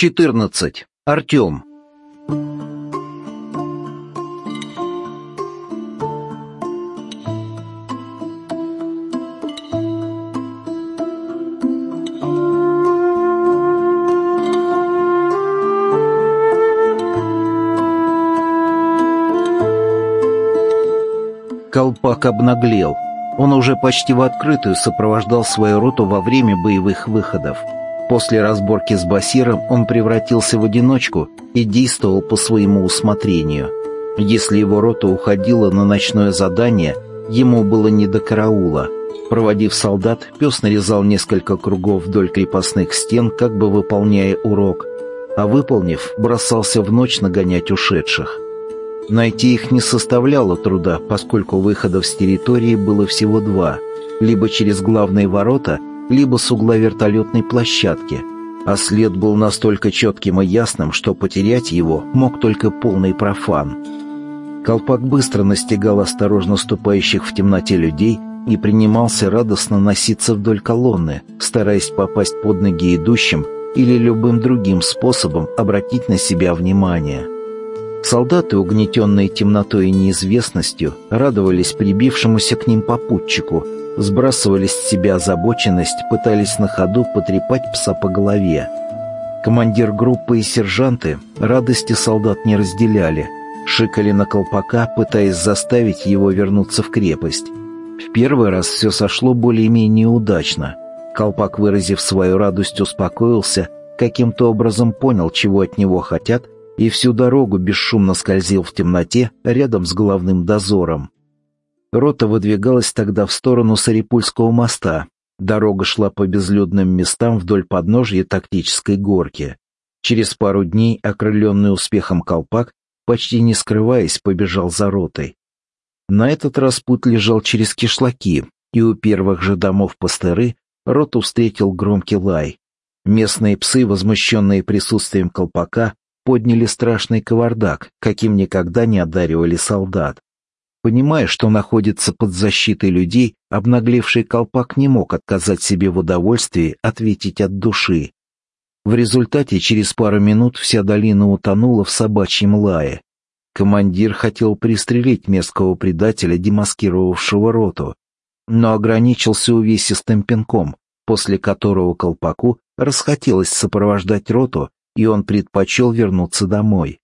14. Артем. Колпак обнаглел. Он уже почти в открытую сопровождал свою роту во время боевых выходов. После разборки с Басиром он превратился в одиночку и действовал по своему усмотрению. Если его рота уходила на ночное задание, ему было не до караула. Проводив солдат, пес нарезал несколько кругов вдоль крепостных стен, как бы выполняя урок, а выполнив, бросался в ночь нагонять ушедших. Найти их не составляло труда, поскольку выходов с территории было всего два, либо через главные ворота, либо с угла вертолетной площадки, а след был настолько четким и ясным, что потерять его мог только полный профан. Колпак быстро настигал осторожно ступающих в темноте людей и принимался радостно носиться вдоль колонны, стараясь попасть под ноги идущим или любым другим способом обратить на себя внимание. Солдаты, угнетенные темнотой и неизвестностью, радовались прибившемуся к ним попутчику, сбрасывали с себя озабоченность, пытались на ходу потрепать пса по голове. Командир группы и сержанты радости солдат не разделяли, шикали на колпака, пытаясь заставить его вернуться в крепость. В первый раз все сошло более-менее удачно. Колпак, выразив свою радость, успокоился, каким-то образом понял, чего от него хотят — и всю дорогу бесшумно скользил в темноте рядом с главным дозором. Рота выдвигалась тогда в сторону Сарипульского моста. Дорога шла по безлюдным местам вдоль подножья тактической горки. Через пару дней, окрыленный успехом колпак, почти не скрываясь, побежал за ротой. На этот раз путь лежал через кишлаки, и у первых же домов пастыры роту встретил громкий лай. Местные псы, возмущенные присутствием колпака, подняли страшный кавардак, каким никогда не одаривали солдат. Понимая, что находится под защитой людей, обнаглевший колпак не мог отказать себе в удовольствии ответить от души. В результате через пару минут вся долина утонула в собачьем лае. Командир хотел пристрелить местного предателя, демаскировавшего роту, но ограничился увесистым пинком, после которого колпаку расхотелось сопровождать роту и он предпочел вернуться домой.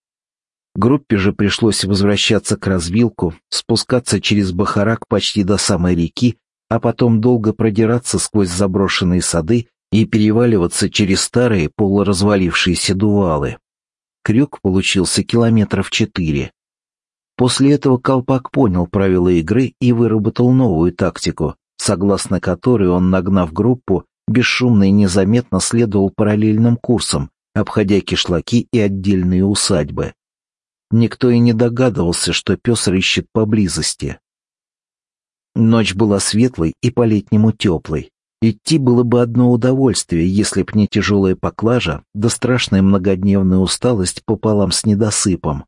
Группе же пришлось возвращаться к развилку, спускаться через Бахарак почти до самой реки, а потом долго продираться сквозь заброшенные сады и переваливаться через старые полуразвалившиеся дувалы. Крюк получился километров четыре. После этого Колпак понял правила игры и выработал новую тактику, согласно которой он, нагнав группу, бесшумно и незаметно следовал параллельным курсом, обходя кишлаки и отдельные усадьбы. Никто и не догадывался, что пес рыщет поблизости. Ночь была светлой и по-летнему теплой. Идти было бы одно удовольствие, если б не тяжелая поклажа, да страшная многодневная усталость пополам с недосыпом.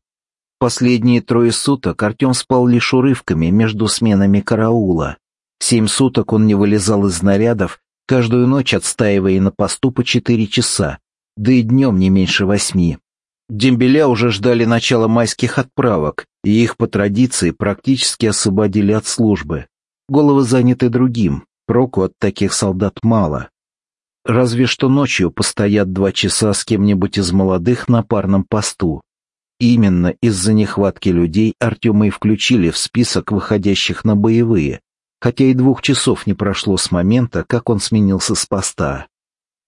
Последние трое суток Артем спал лишь урывками между сменами караула. Семь суток он не вылезал из нарядов, каждую ночь отстаивая на посту по четыре часа, да и днем не меньше восьми. Дембеля уже ждали начала майских отправок, и их по традиции практически освободили от службы. Головы заняты другим, проку от таких солдат мало. Разве что ночью постоят два часа с кем-нибудь из молодых на парном посту. Именно из-за нехватки людей Артема и включили в список выходящих на боевые, хотя и двух часов не прошло с момента, как он сменился с поста.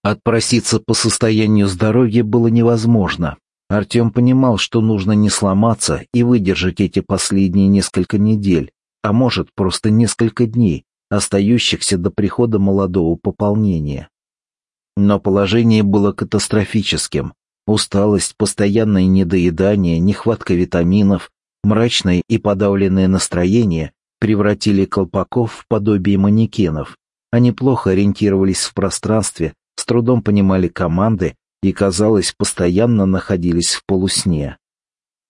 Отпроситься по состоянию здоровья было невозможно. Артем понимал, что нужно не сломаться и выдержать эти последние несколько недель, а может, просто несколько дней, остающихся до прихода молодого пополнения. Но положение было катастрофическим. Усталость, постоянное недоедание, нехватка витаминов, мрачное и подавленное настроение превратили колпаков в подобие манекенов. Они плохо ориентировались в пространстве, с трудом понимали команды и, казалось, постоянно находились в полусне.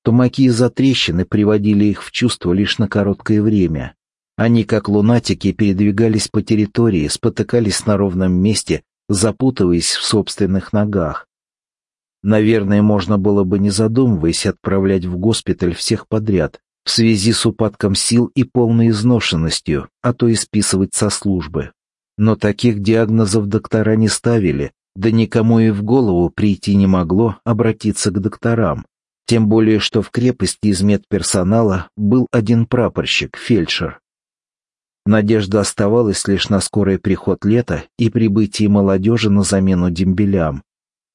Тумаки из-за трещины приводили их в чувство лишь на короткое время. Они, как лунатики, передвигались по территории, спотыкались на ровном месте, запутываясь в собственных ногах. Наверное, можно было бы, не задумываясь, отправлять в госпиталь всех подряд, в связи с упадком сил и полной изношенностью, а то и списывать со службы. Но таких диагнозов доктора не ставили, да никому и в голову прийти не могло обратиться к докторам. Тем более, что в крепости из медперсонала был один прапорщик, фельдшер. Надежда оставалась лишь на скорый приход лета и прибытие молодежи на замену дембелям.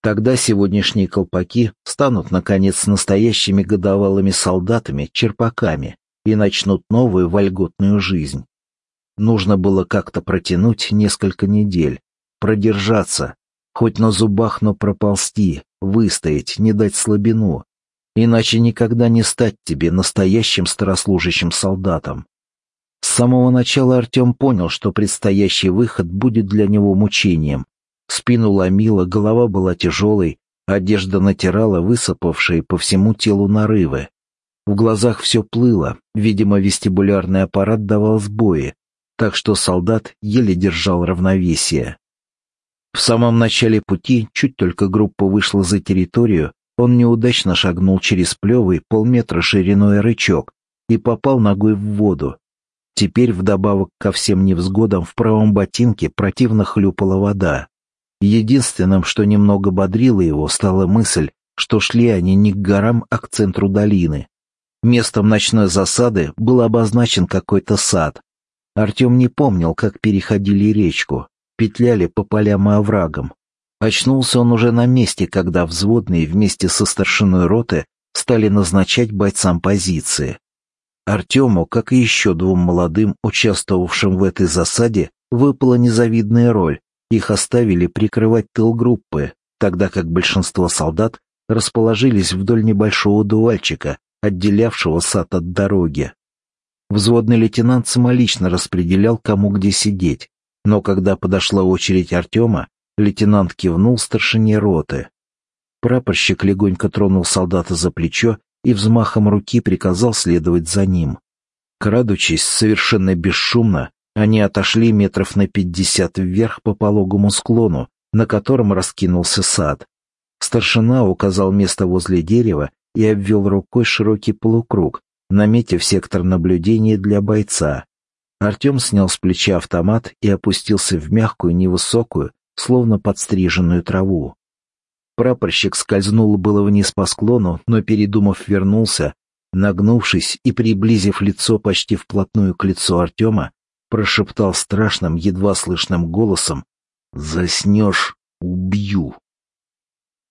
Тогда сегодняшние колпаки станут, наконец, настоящими годовалыми солдатами, черпаками, и начнут новую вольготную жизнь. Нужно было как-то протянуть несколько недель, продержаться, хоть на зубах, но проползти, выстоять, не дать слабину, иначе никогда не стать тебе настоящим старослужащим солдатом. С самого начала Артем понял, что предстоящий выход будет для него мучением, Спину ломило, голова была тяжелой, одежда натирала высыпавшие по всему телу нарывы. В глазах все плыло, видимо, вестибулярный аппарат давал сбои, так что солдат еле держал равновесие. В самом начале пути, чуть только группа вышла за территорию, он неудачно шагнул через плевый полметра шириной рычаг и попал ногой в воду. Теперь вдобавок ко всем невзгодам в правом ботинке противно хлюпала вода. Единственным, что немного бодрило его, стала мысль, что шли они не к горам, а к центру долины. Местом ночной засады был обозначен какой-то сад. Артем не помнил, как переходили речку, петляли по полям и оврагам. Очнулся он уже на месте, когда взводные вместе со старшиной роты стали назначать бойцам позиции. Артему, как и еще двум молодым, участвовавшим в этой засаде, выпала незавидная роль их оставили прикрывать тыл группы, тогда как большинство солдат расположились вдоль небольшого дуальчика, отделявшего сад от дороги. Взводный лейтенант самолично распределял, кому где сидеть, но когда подошла очередь Артема, лейтенант кивнул старшине роты. Прапорщик легонько тронул солдата за плечо и взмахом руки приказал следовать за ним. Крадучись совершенно бесшумно, они отошли метров на пятьдесят вверх по пологому склону, на котором раскинулся сад. Старшина указал место возле дерева и обвел рукой широкий полукруг, наметив сектор наблюдения для бойца. Артем снял с плеча автомат и опустился в мягкую, невысокую, словно подстриженную траву. Прапорщик скользнул было вниз по склону, но, передумав, вернулся, нагнувшись и приблизив лицо почти вплотную к лицу Артема, прошептал страшным, едва слышным голосом «Заснешь — убью».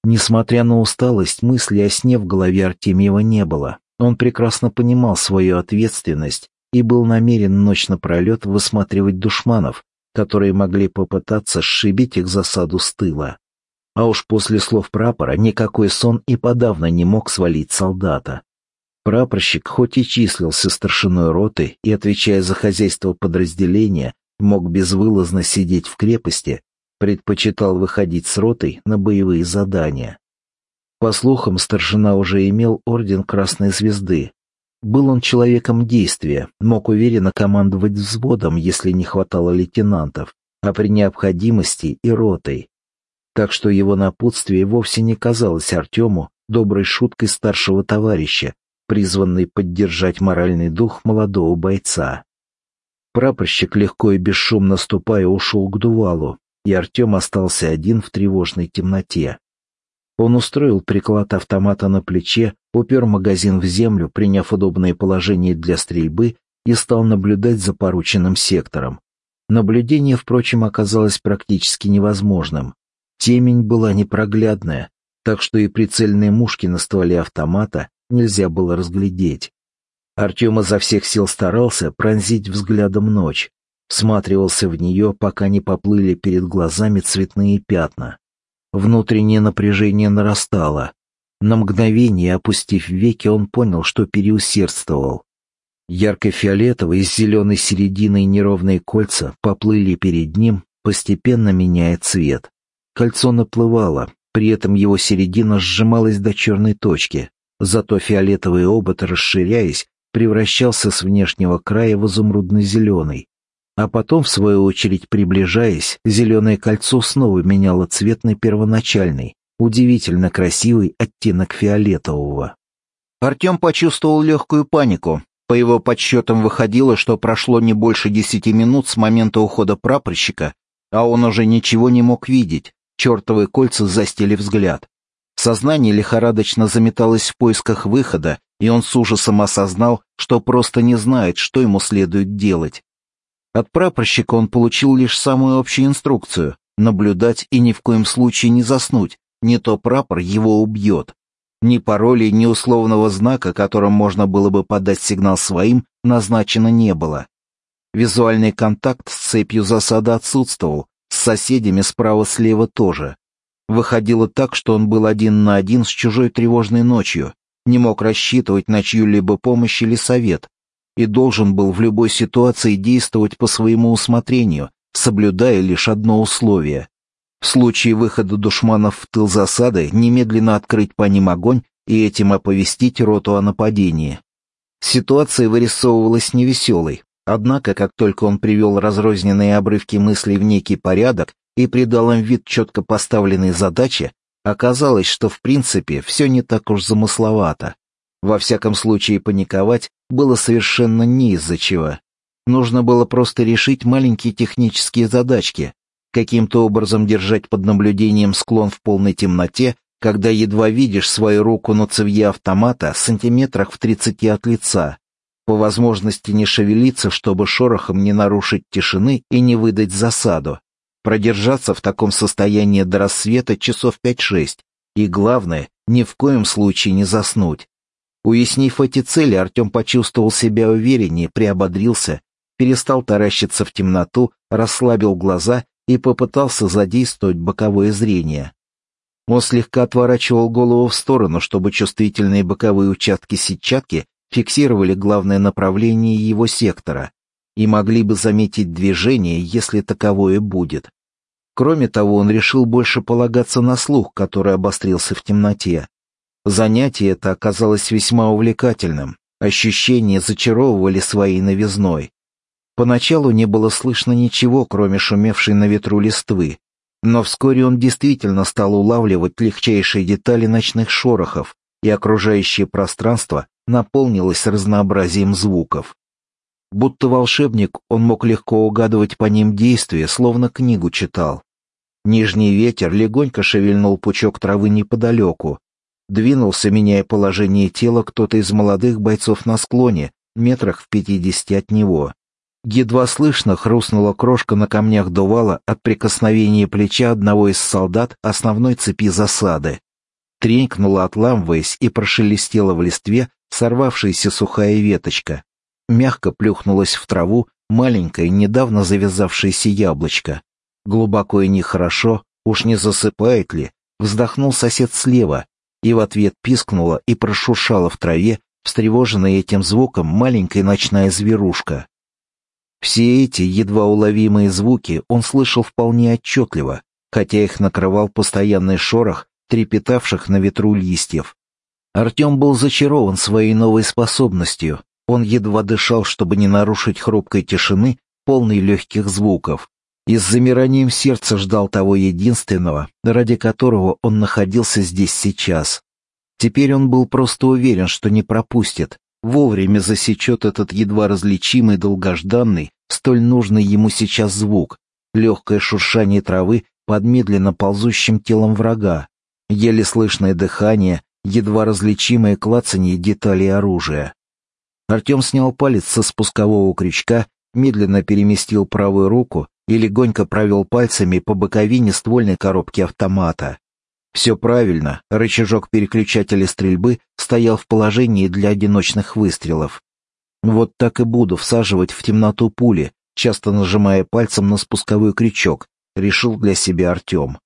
Несмотря на усталость, мысли о сне в голове Артемьева не было. Он прекрасно понимал свою ответственность и был намерен ночь напролет высматривать душманов, которые могли попытаться сшибить их засаду с тыла. А уж после слов прапора никакой сон и подавно не мог свалить солдата. Прапорщик, хоть и числился старшиной роты и, отвечая за хозяйство подразделения, мог безвылазно сидеть в крепости, предпочитал выходить с ротой на боевые задания. По слухам, старшина уже имел орден Красной Звезды. Был он человеком действия, мог уверенно командовать взводом, если не хватало лейтенантов, а при необходимости и ротой. Так что его напутствие вовсе не казалось Артему доброй шуткой старшего товарища, призванный поддержать моральный дух молодого бойца. Прапорщик, легко и бесшумно ступая, ушел к дувалу, и Артем остался один в тревожной темноте. Он устроил приклад автомата на плече, упер магазин в землю, приняв удобное положение для стрельбы, и стал наблюдать за порученным сектором. Наблюдение, впрочем, оказалось практически невозможным. Темень была непроглядная, так что и прицельные мушки на стволе автомата нельзя было разглядеть. Артем изо всех сил старался пронзить взглядом ночь, всматривался в нее, пока не поплыли перед глазами цветные пятна. Внутреннее напряжение нарастало. На мгновение, опустив веки, он понял, что переусердствовал. Ярко-фиолетовые с зеленой серединой неровные кольца поплыли перед ним, постепенно меняя цвет. Кольцо наплывало, при этом его середина сжималась до черной точки, Зато фиолетовый обод, расширяясь, превращался с внешнего края в изумрудно-зеленый. А потом, в свою очередь, приближаясь, зеленое кольцо снова меняло цвет на первоначальный, Удивительно красивый оттенок фиолетового. Артем почувствовал легкую панику. По его подсчетам выходило, что прошло не больше десяти минут с момента ухода прапорщика, а он уже ничего не мог видеть. Чертовы кольца застили взгляд. Сознание лихорадочно заметалось в поисках выхода, и он с ужасом осознал, что просто не знает, что ему следует делать. От прапорщика он получил лишь самую общую инструкцию — наблюдать и ни в коем случае не заснуть, не то прапор его убьет. Ни паролей, ни условного знака, которым можно было бы подать сигнал своим, назначено не было. Визуальный контакт с цепью засады отсутствовал, с соседями справа-слева тоже. Выходило так, что он был один на один с чужой тревожной ночью, не мог рассчитывать на чью-либо помощь или совет, и должен был в любой ситуации действовать по своему усмотрению, соблюдая лишь одно условие в случае выхода душманов в тыл засады немедленно открыть по ним огонь и этим оповестить роту о нападении. Ситуация вырисовывалась невеселой, однако как только он привел разрозненные обрывки мыслей в некий порядок и придал им вид четко поставленной задачи, оказалось, что в принципе все не так уж замысловато. Во всяком случае паниковать было совершенно не из-за чего. Нужно было просто решить маленькие технические задачки, каким-то образом держать под наблюдением склон в полной темноте, когда едва видишь свою руку на цевье автомата сантиметрах в тридцати от лица, по возможности не шевелиться, чтобы шорохом не нарушить тишины и не выдать засаду, продержаться в таком состоянии до рассвета часов пять-шесть, и, главное, ни в коем случае не заснуть. Уяснив эти цели, Артем почувствовал себя увереннее, приободрился, перестал таращиться в темноту, расслабил глаза и попытался задействовать боковое зрение. Он слегка отворачивал голову в сторону, чтобы чувствительные боковые участки сетчатки фиксировали главное направление его сектора и могли бы заметить движение, если таковое будет. Кроме того, он решил больше полагаться на слух, который обострился в темноте. Занятие это оказалось весьма увлекательным, ощущения зачаровывали своей новизной. Поначалу не было слышно ничего, кроме шумевшей на ветру листвы, но вскоре он действительно стал улавливать легчайшие детали ночных шорохов, и окружающее пространство наполнилось разнообразием звуков. Будто волшебник, он мог легко угадывать по ним действия, словно книгу читал. Нижний ветер легонько шевельнул пучок травы неподалеку. Двинулся, меняя положение тела, кто-то из молодых бойцов на склоне, метрах в пятидесяти от него. Едва слышно хрустнула крошка на камнях дувала от прикосновения плеча одного из солдат основной цепи засады. Тренькнула, отламываясь, и прошелестела в листве сорвавшаяся сухая веточка. Мягко плюхнулась в траву маленькое, недавно завязавшееся яблочко. Глубоко и нехорошо, уж не засыпает ли, вздохнул сосед слева, и в ответ пискнула и прошуршала в траве, встревоженная этим звуком маленькая ночная зверушка. Все эти едва уловимые звуки он слышал вполне отчетливо, хотя их накрывал постоянный шорох трепетавших на ветру листьев. Артем был зачарован своей новой способностью. Он едва дышал, чтобы не нарушить хрупкой тишины, полной легких звуков. И с замиранием сердца ждал того единственного, ради которого он находился здесь сейчас. Теперь он был просто уверен, что не пропустит, вовремя засечет этот едва различимый, долгожданный, столь нужный ему сейчас звук, легкое шуршание травы под медленно ползущим телом врага, еле слышное дыхание, едва различимое клацанье деталей оружия. Артем снял палец со спускового крючка, медленно переместил правую руку и легонько провел пальцами по боковине ствольной коробки автомата. Все правильно, рычажок переключателя стрельбы стоял в положении для одиночных выстрелов. Вот так и буду всаживать в темноту пули, часто нажимая пальцем на спусковой крючок, решил для себя Артем.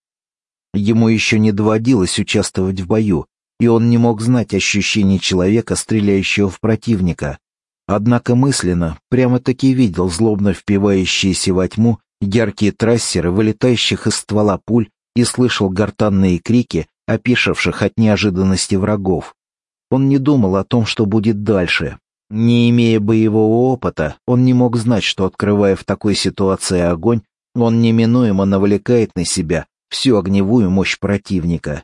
Ему еще не доводилось участвовать в бою, и он не мог знать ощущений человека, стреляющего в противника. Однако мысленно прямо-таки видел злобно впивающиеся во тьму яркие трассеры, вылетающих из ствола пуль, и слышал гортанные крики, опешивших от неожиданности врагов. Он не думал о том, что будет дальше. Не имея боевого опыта, он не мог знать, что, открывая в такой ситуации огонь, он неминуемо навлекает на себя всю огневую мощь противника.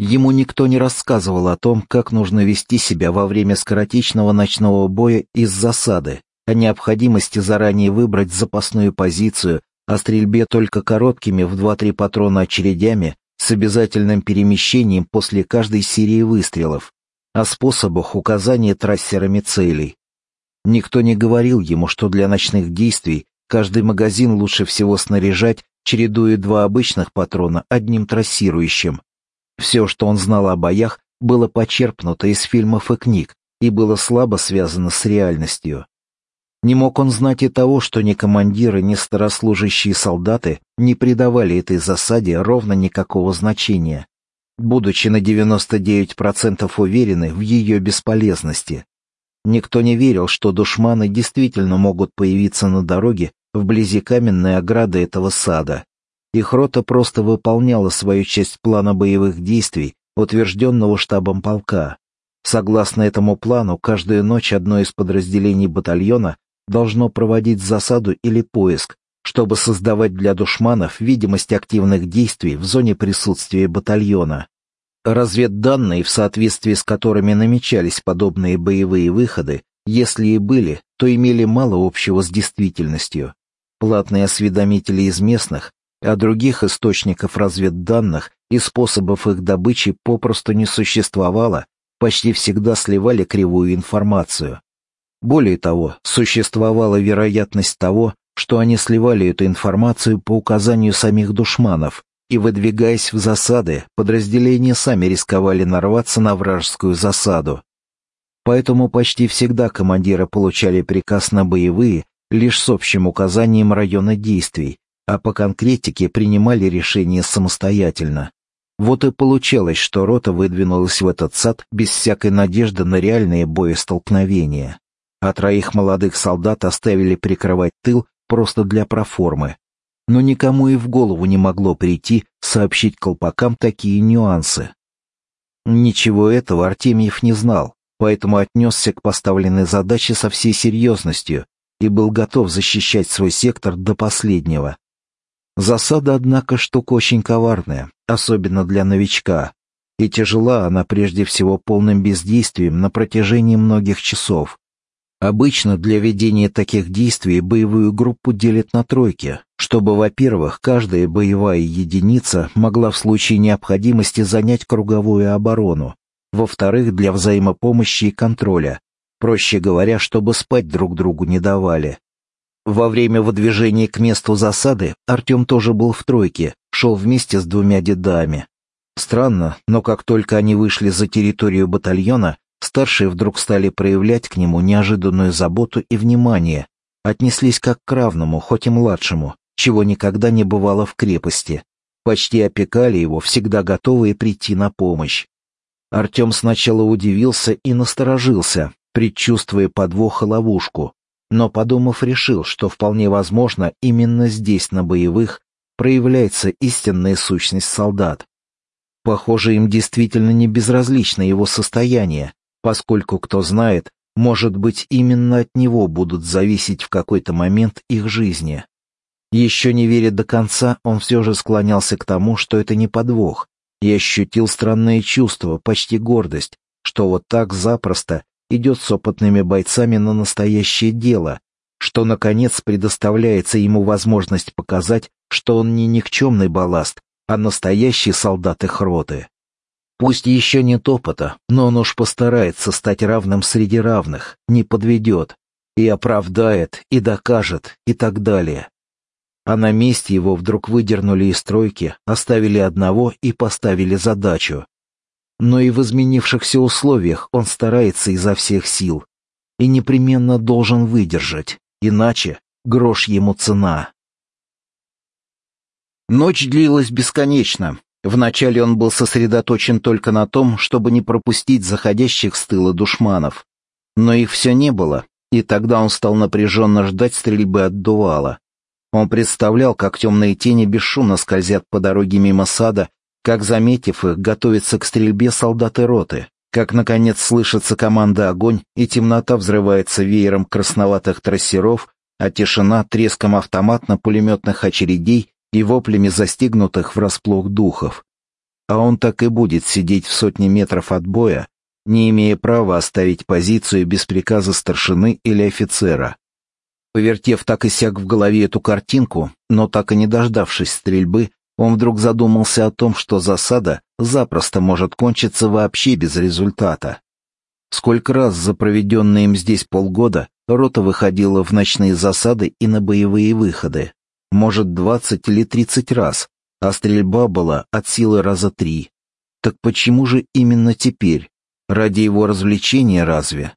Ему никто не рассказывал о том, как нужно вести себя во время скоротечного ночного боя из засады, о необходимости заранее выбрать запасную позицию, о стрельбе только короткими в 2-3 патрона очередями с обязательным перемещением после каждой серии выстрелов, о способах указания трассерами целей. Никто не говорил ему, что для ночных действий каждый магазин лучше всего снаряжать, чередуя два обычных патрона одним трассирующим. Все, что он знал о боях, было почерпнуто из фильмов и книг и было слабо связано с реальностью. Не мог он знать и того, что ни командиры, ни старослужащие солдаты не придавали этой засаде ровно никакого значения, будучи на 99% уверены в ее бесполезности. Никто не верил, что душманы действительно могут появиться на дороге вблизи каменной ограды этого сада. Их рота просто выполняла свою часть плана боевых действий, утвержденного штабом полка. Согласно этому плану, каждую ночь одно из подразделений батальона должно проводить засаду или поиск, чтобы создавать для душманов видимость активных действий в зоне присутствия батальона. Разведданные, в соответствии с которыми намечались подобные боевые выходы, если и были, то имели мало общего с действительностью. Платные осведомители из местных, а других источников разведданных и способов их добычи попросту не существовало, почти всегда сливали кривую информацию. Более того, существовала вероятность того, что они сливали эту информацию по указанию самих душманов, и, выдвигаясь в засады, подразделения сами рисковали нарваться на вражескую засаду. Поэтому почти всегда командиры получали приказ на боевые лишь с общим указанием района действий, а по конкретике принимали решения самостоятельно. Вот и получалось, что рота выдвинулась в этот сад без всякой надежды на реальные боестолкновения. А троих молодых солдат оставили прикрывать тыл просто для проформы, но никому и в голову не могло прийти сообщить колпакам такие нюансы. Ничего этого Артемьев не знал, поэтому отнесся к поставленной задаче со всей серьезностью и был готов защищать свой сектор до последнего. Засада, однако, штука очень коварная, особенно для новичка, и тяжела она прежде всего полным бездействием на протяжении многих часов. Обычно для ведения таких действий боевую группу делят на тройки, чтобы, во-первых, каждая боевая единица могла в случае необходимости занять круговую оборону, во-вторых, для взаимопомощи и контроля, проще говоря, чтобы спать друг другу не давали. Во время выдвижения к месту засады Артем тоже был в тройке, шел вместе с двумя дедами. Странно, но как только они вышли за территорию батальона, Старшие вдруг стали проявлять к нему неожиданную заботу и внимание, отнеслись как к равному, хоть и младшему, чего никогда не бывало в крепости. Почти опекали его, всегда готовые прийти на помощь. Артем сначала удивился и насторожился, предчувствуя подвох и ловушку, но, подумав, решил, что вполне возможно именно здесь, на боевых, проявляется истинная сущность солдат. Похоже, им действительно не безразлично его состояние, поскольку, кто знает, может быть, именно от него будут зависеть в какой-то момент их жизни. Еще не веря до конца, он все же склонялся к тому, что это не подвох, и ощутил странное чувство, почти гордость, что вот так запросто идет с опытными бойцами на настоящее дело, что, наконец, предоставляется ему возможность показать, что он не никчемный балласт, а настоящий солдат их роты. Пусть еще нет опыта, но он уж постарается стать равным среди равных, не подведет, и оправдает, и докажет, и так далее. А на месте его вдруг выдернули из стройки, оставили одного и поставили задачу. Но и в изменившихся условиях он старается изо всех сил. И непременно должен выдержать, иначе грош ему цена. Ночь длилась бесконечно, Вначале он был сосредоточен только на том, чтобы не пропустить заходящих с тыла душманов. Но их все не было, и тогда он стал напряженно ждать стрельбы от дувала. Он представлял, как темные тени бесшумно скользят по дороге мимо сада, как, заметив их, готовятся к стрельбе солдаты роты, как, наконец, слышится команда «Огонь», и темнота взрывается веером красноватых трассеров, а тишина — треском автоматно-пулеметных очередей и воплями застигнутых врасплох духов. а он так и будет сидеть в сотне метров от боя, не имея права оставить позицию без приказа старшины или офицера. Повертев так и сяк в голове эту картинку, но так и не дождавшись стрельбы, он вдруг задумался о том, что засада запросто может кончиться вообще без результата. Сколько раз за проведенные им здесь полгода рота выходила в ночные засады и на боевые выходы? Может, двадцать или тридцать раз, а стрельба была от силы раза три. Так почему же именно теперь? Ради его развлечения разве?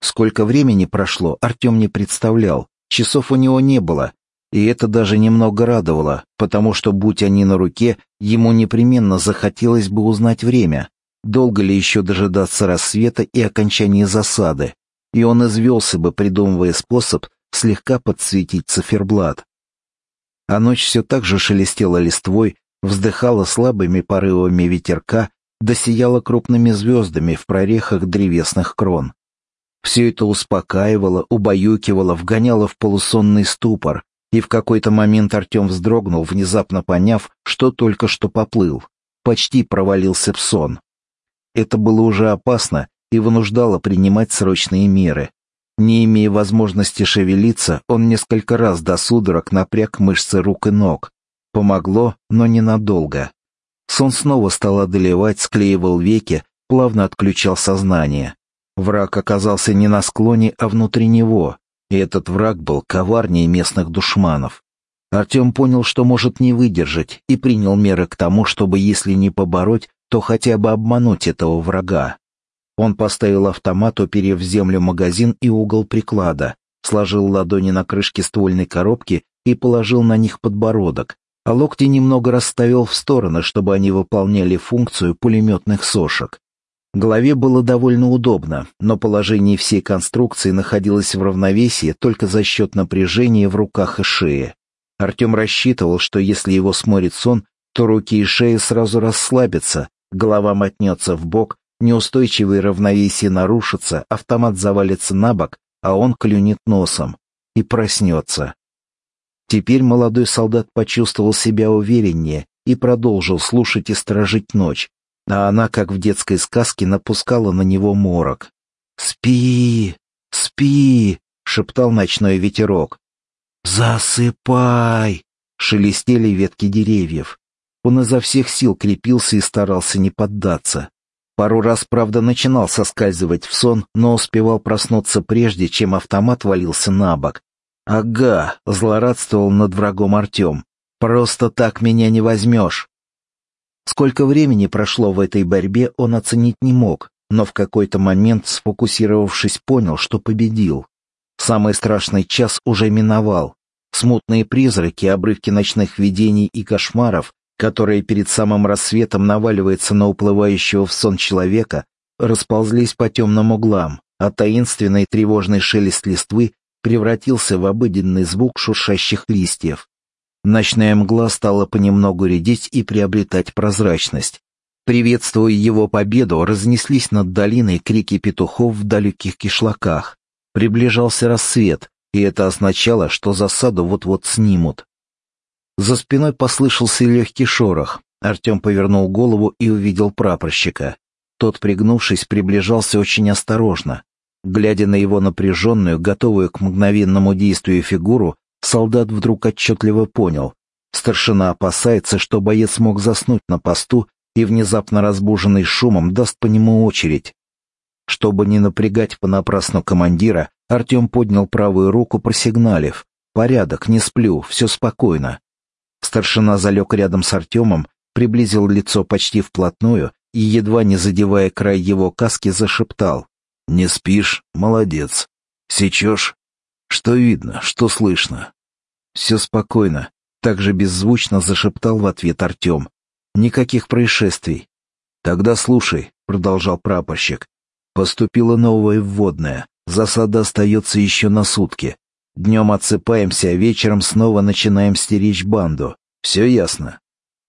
Сколько времени прошло, Артем не представлял. Часов у него не было, и это даже немного радовало, потому что, будь они на руке, ему непременно захотелось бы узнать время. Долго ли еще дожидаться рассвета и окончания засады? И он извелся бы, придумывая способ слегка подсветить циферблат. А ночь все так же шелестела листвой, вздыхала слабыми порывами ветерка, досияла крупными звездами в прорехах древесных крон. Все это успокаивало, убаюкивало, вгоняло в полусонный ступор, и в какой-то момент Артем вздрогнул, внезапно поняв, что только что поплыл. Почти провалился в сон. Это было уже опасно и вынуждало принимать срочные меры. Не имея возможности шевелиться, он несколько раз до судорог напряг мышцы рук и ног. Помогло, но ненадолго. Сон снова стал одолевать, склеивал веки, плавно отключал сознание. Враг оказался не на склоне, а внутри него, и этот враг был коварнее местных душманов. Артем понял, что может не выдержать, и принял меры к тому, чтобы, если не побороть, то хотя бы обмануть этого врага. Он поставил автомат, уперев в землю магазин и угол приклада, сложил ладони на крышке ствольной коробки и положил на них подбородок, а локти немного расставил в стороны, чтобы они выполняли функцию пулеметных сошек. Голове было довольно удобно, но положение всей конструкции находилось в равновесии только за счет напряжения в руках и шее. Артем рассчитывал, что если его сморит сон, то руки и шея сразу расслабятся, голова мотнется в бок, неустойчивое равновесие нарушится, автомат завалится на бок, а он клюнет носом и проснется. Теперь молодой солдат почувствовал себя увереннее и продолжил слушать и сторожить ночь, а она, как в детской сказке, напускала на него морок. «Спи! Спи!» — шептал ночной ветерок. «Засыпай!» — шелестели ветки деревьев. Он изо всех сил крепился и старался не поддаться. Пару раз, правда, начинал соскальзывать в сон, но успевал проснуться прежде, чем автомат валился на бок. «Ага», — злорадствовал над врагом Артем. «Просто так меня не возьмешь». Сколько времени прошло в этой борьбе, он оценить не мог, но в какой-то момент, сфокусировавшись, понял, что победил. Самый страшный час уже миновал. Смутные призраки, обрывки ночных видений и кошмаров, которые перед самым рассветом наваливаются на уплывающего в сон человека, расползлись по темным углам, а таинственный тревожный шелест листвы превратился в обыденный звук шуршащих листьев. Ночная мгла стала понемногу редеть и приобретать прозрачность. Приветствуя его победу, разнеслись над долиной крики петухов в далеких кишлаках. Приближался рассвет, и это означало, что засаду вот-вот снимут. За спиной послышался легкий шорох. Артем повернул голову и увидел прапорщика. Тот, пригнувшись, приближался очень осторожно. Глядя на его напряженную, готовую к мгновенному действию фигуру, солдат вдруг отчетливо понял. Старшина опасается, что боец мог заснуть на посту и, внезапно разбуженный шумом, даст по нему очередь. Чтобы не напрягать понапрасну командира, Артем поднял правую руку, просигналив. «Порядок, не сплю, все спокойно». Старшина залег рядом с Артемом, приблизил лицо почти вплотную и, едва не задевая край его каски, зашептал. «Не спишь? Молодец. Сечешь? Что видно, что слышно?» «Все спокойно», — также беззвучно зашептал в ответ Артем. «Никаких происшествий». «Тогда слушай», — продолжал прапорщик. «Поступила новая вводная. Засада остается еще на сутки. Днем отсыпаемся, а вечером снова начинаем стеречь банду. Все ясно?»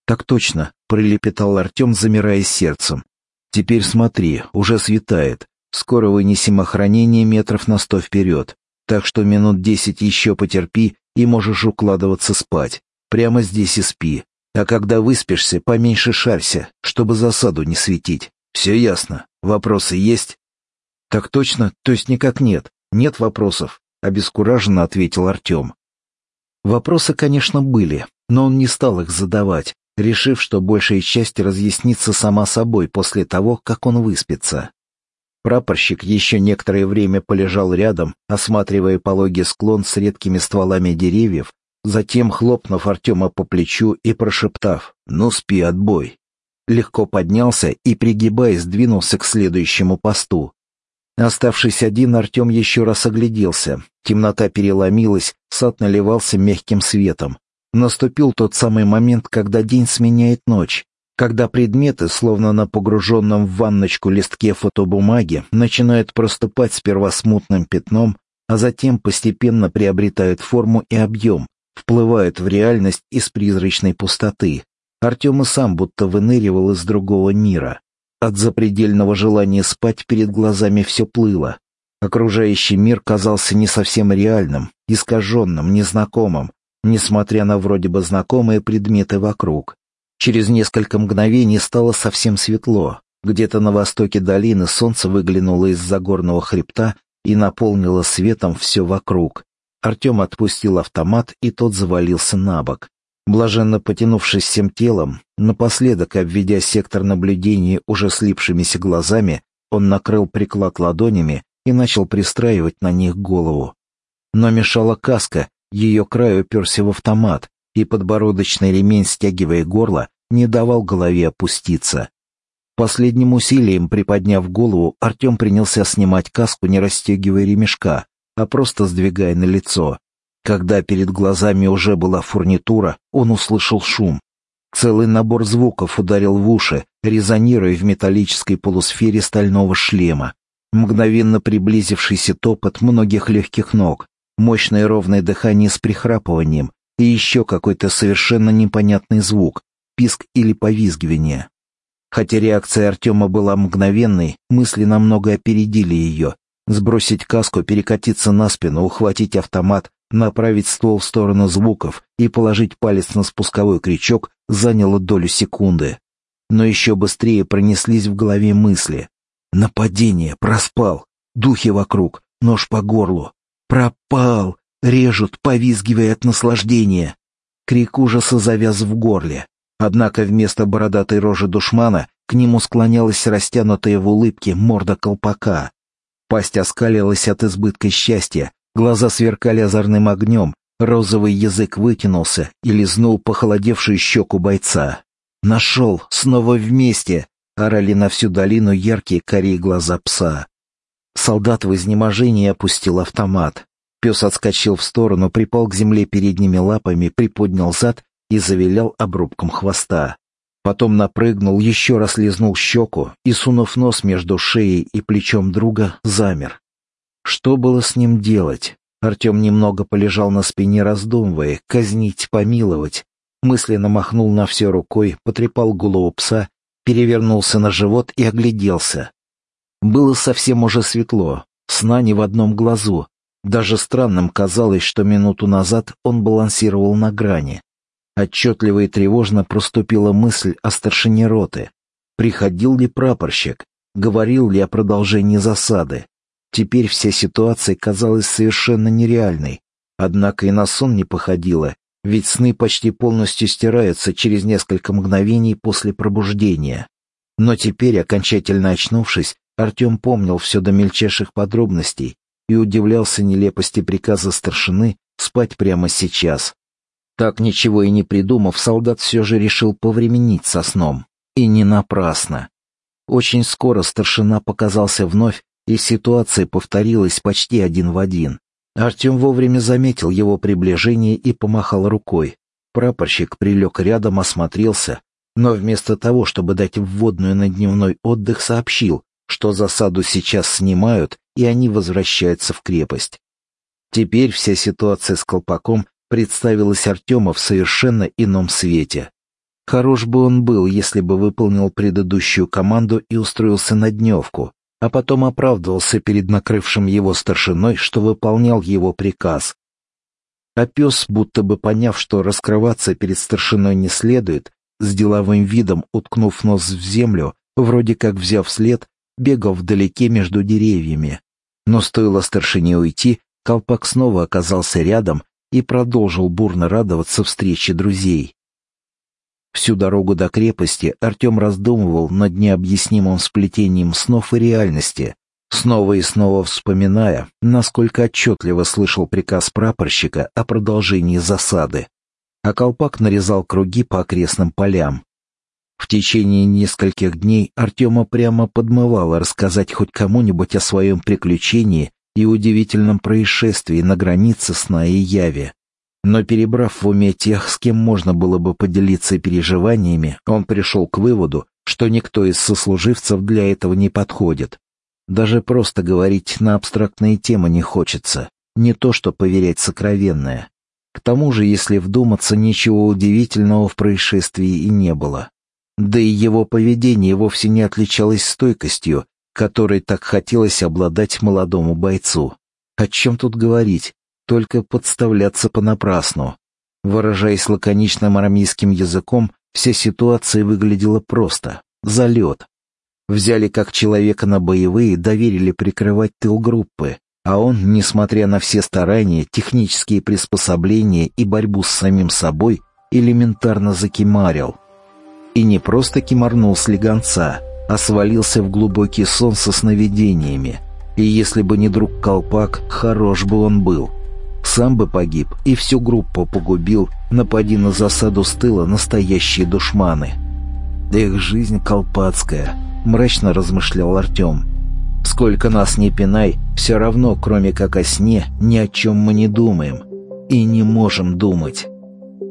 «Так точно», — пролепетал Артем, замирая сердцем. «Теперь смотри, уже светает. Скоро вынесем охранение метров на сто вперед. Так что минут десять еще потерпи и можешь укладываться спать. Прямо здесь и спи. А когда выспишься, поменьше шарься, чтобы засаду не светить. Все ясно. Вопросы есть? Так точно, то есть никак нет. Нет вопросов, обескураженно ответил Артем. Вопросы, конечно, были, но он не стал их задавать, решив, что большая часть разъяснится сама собой после того, как он выспится. Прапорщик еще некоторое время полежал рядом, осматривая пологий склон с редкими стволами деревьев, затем хлопнув Артема по плечу и прошептав «Ну спи, отбой!», легко поднялся и, пригибаясь, двинулся к следующему посту. Оставшись один, Артем еще раз огляделся. Темнота переломилась, сад наливался мягким светом. Наступил тот самый момент, когда день сменяет ночь, когда предметы, словно на погруженном в ванночку листке фотобумаги, начинают проступать сперва смутным пятном, а затем постепенно приобретают форму и объем, вплывают в реальность из призрачной пустоты. Артем и сам будто выныривал из другого мира. От запредельного желания спать перед глазами все плыло. Окружающий мир казался не совсем реальным, искаженным, незнакомым, несмотря на вроде бы знакомые предметы вокруг. Через несколько мгновений стало совсем светло. Где-то на востоке долины солнце выглянуло из-за горного хребта и наполнило светом все вокруг. Артем отпустил автомат, и тот завалился на бок. Блаженно потянувшись всем телом, напоследок обведя сектор наблюдения уже слипшимися глазами, он накрыл приклад ладонями и начал пристраивать на них голову. Но мешала каска, ее край уперся в автомат, и подбородочный ремень, стягивая горло, не давал голове опуститься. Последним усилием, приподняв голову, Артем принялся снимать каску, не расстегивая ремешка, а просто сдвигая на лицо. Когда перед глазами уже была фурнитура, он услышал шум. Целый набор звуков ударил в уши, резонируя в металлической полусфере стального шлема. Мгновенно приблизившийся топот многих легких ног, мощное ровное дыхание с прихрапыванием и еще какой-то совершенно непонятный звук, писк или повизгивание. Хотя реакция Артема была мгновенной, мысли намного опередили ее, Сбросить каску, перекатиться на спину, ухватить автомат, направить ствол в сторону звуков и положить палец на спусковой крючок заняло долю секунды. Но еще быстрее пронеслись в голове мысли. Нападение, проспал, духи вокруг, нож по горлу. Пропал, режут, повизгивая от наслаждения. Крик ужаса завяз в горле. Однако вместо бородатой рожи душмана к нему склонялась растянутая в улыбке морда колпака. Пасть оскалилась от избытка счастья, глаза сверкали озорным огнем, розовый язык вытянулся и лизнул похолодевшую щеку бойца. «Нашел! Снова вместе!» — орали на всю долину яркие корей глаза пса. Солдат в изнеможении опустил автомат. Пес отскочил в сторону, припал к земле передними лапами, приподнял зад и завилял обрубком хвоста. Потом напрыгнул, еще раз лизнул щеку и, сунув нос между шеей и плечом друга, замер. Что было с ним делать? Артем немного полежал на спине, раздумывая, казнить, помиловать. Мысленно махнул на все рукой, потрепал голову пса, перевернулся на живот и огляделся. Было совсем уже светло, сна не в одном глазу. Даже странным казалось, что минуту назад он балансировал на грани. Отчетливо и тревожно проступила мысль о старшине роты. Приходил ли прапорщик? Говорил ли о продолжении засады? Теперь вся ситуация казалась совершенно нереальной. Однако и на сон не походила, ведь сны почти полностью стираются через несколько мгновений после пробуждения. Но теперь, окончательно очнувшись, Артем помнил все до мельчайших подробностей и удивлялся нелепости приказа старшины спать прямо сейчас. Так ничего и не придумав, солдат все же решил повременить со сном. И не напрасно. Очень скоро старшина показался вновь, и ситуация повторилась почти один в один. Артем вовремя заметил его приближение и помахал рукой. Прапорщик прилег рядом, осмотрелся, но вместо того, чтобы дать вводную на дневной отдых, сообщил, что засаду сейчас снимают, и они возвращаются в крепость. Теперь вся ситуация с колпаком представилась Артема в совершенно ином свете. Хорош бы он был, если бы выполнил предыдущую команду и устроился на дневку, а потом оправдывался перед накрывшим его старшиной, что выполнял его приказ. А пес, будто бы поняв, что раскрываться перед старшиной не следует, с деловым видом, уткнув нос в землю, вроде как взяв след, бегал вдалеке между деревьями. Но стоило старшине уйти, колпак снова оказался рядом и продолжил бурно радоваться встрече друзей. Всю дорогу до крепости Артем раздумывал над необъяснимым сплетением снов и реальности, снова и снова вспоминая, насколько отчетливо слышал приказ прапорщика о продолжении засады. А колпак нарезал круги по окрестным полям. В течение нескольких дней Артема прямо подмывало рассказать хоть кому-нибудь о своем приключении и удивительном происшествии на границе сна и яви. Но перебрав в уме тех, с кем можно было бы поделиться переживаниями, он пришел к выводу, что никто из сослуживцев для этого не подходит. Даже просто говорить на абстрактные темы не хочется, не то что поверять сокровенное. К тому же, если вдуматься, ничего удивительного в происшествии и не было. Да и его поведение вовсе не отличалось стойкостью, которой так хотелось обладать молодому бойцу. О чем тут говорить? Только подставляться понапрасну. Выражаясь лаконичным армейским языком, вся ситуация выглядела просто. Залет. Взяли как человека на боевые, доверили прикрывать тыл группы, а он, несмотря на все старания, технические приспособления и борьбу с самим собой, элементарно закимарил. И не просто кимарнул с легонца, а свалился в глубокий сон со сновидениями. И если бы не друг Колпак, хорош бы он был. Сам бы погиб и всю группу погубил, напади на засаду с тыла настоящие душманы. «Эх, жизнь колпацкая!» — мрачно размышлял Артем. «Сколько нас не пинай, все равно, кроме как о сне, ни о чем мы не думаем. И не можем думать».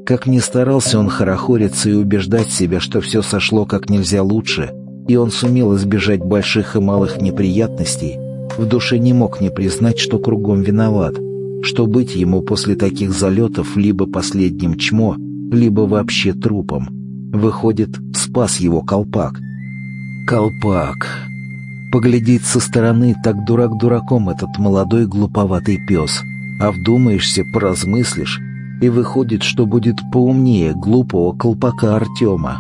Как ни старался он хорохориться и убеждать себя, что все сошло как нельзя лучше, и он сумел избежать больших и малых неприятностей, в душе не мог не признать, что кругом виноват, что быть ему после таких залетов либо последним чмо, либо вообще трупом. Выходит, спас его колпак. Колпак. Поглядеть со стороны так дурак дураком этот молодой глуповатый пес. А вдумаешься, поразмыслишь, и выходит, что будет поумнее глупого колпака Артема.